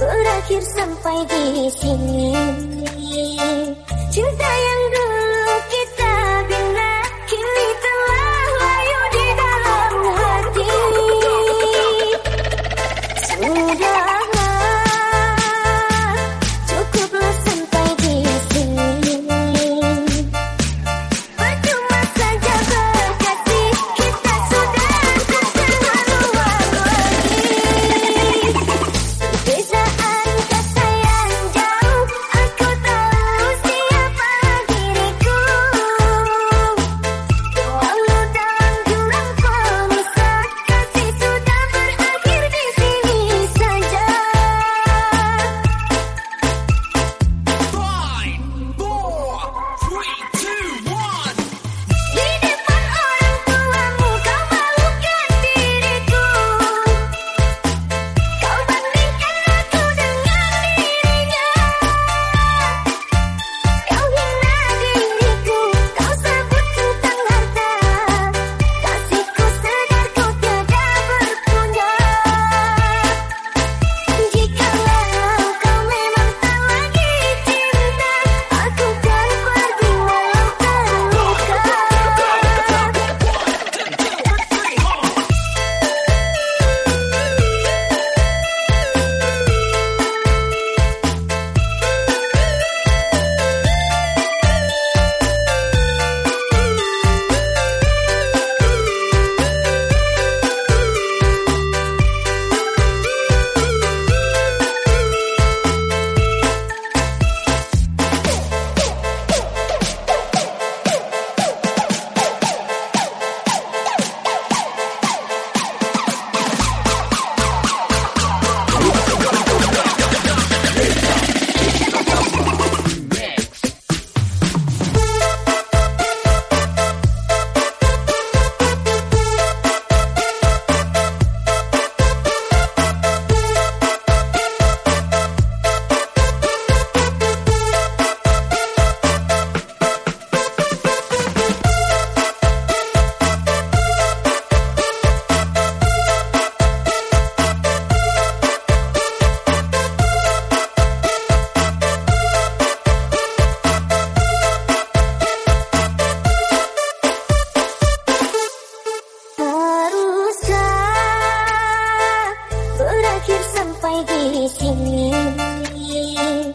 Berakhir sampai di sini. Cinta berakhir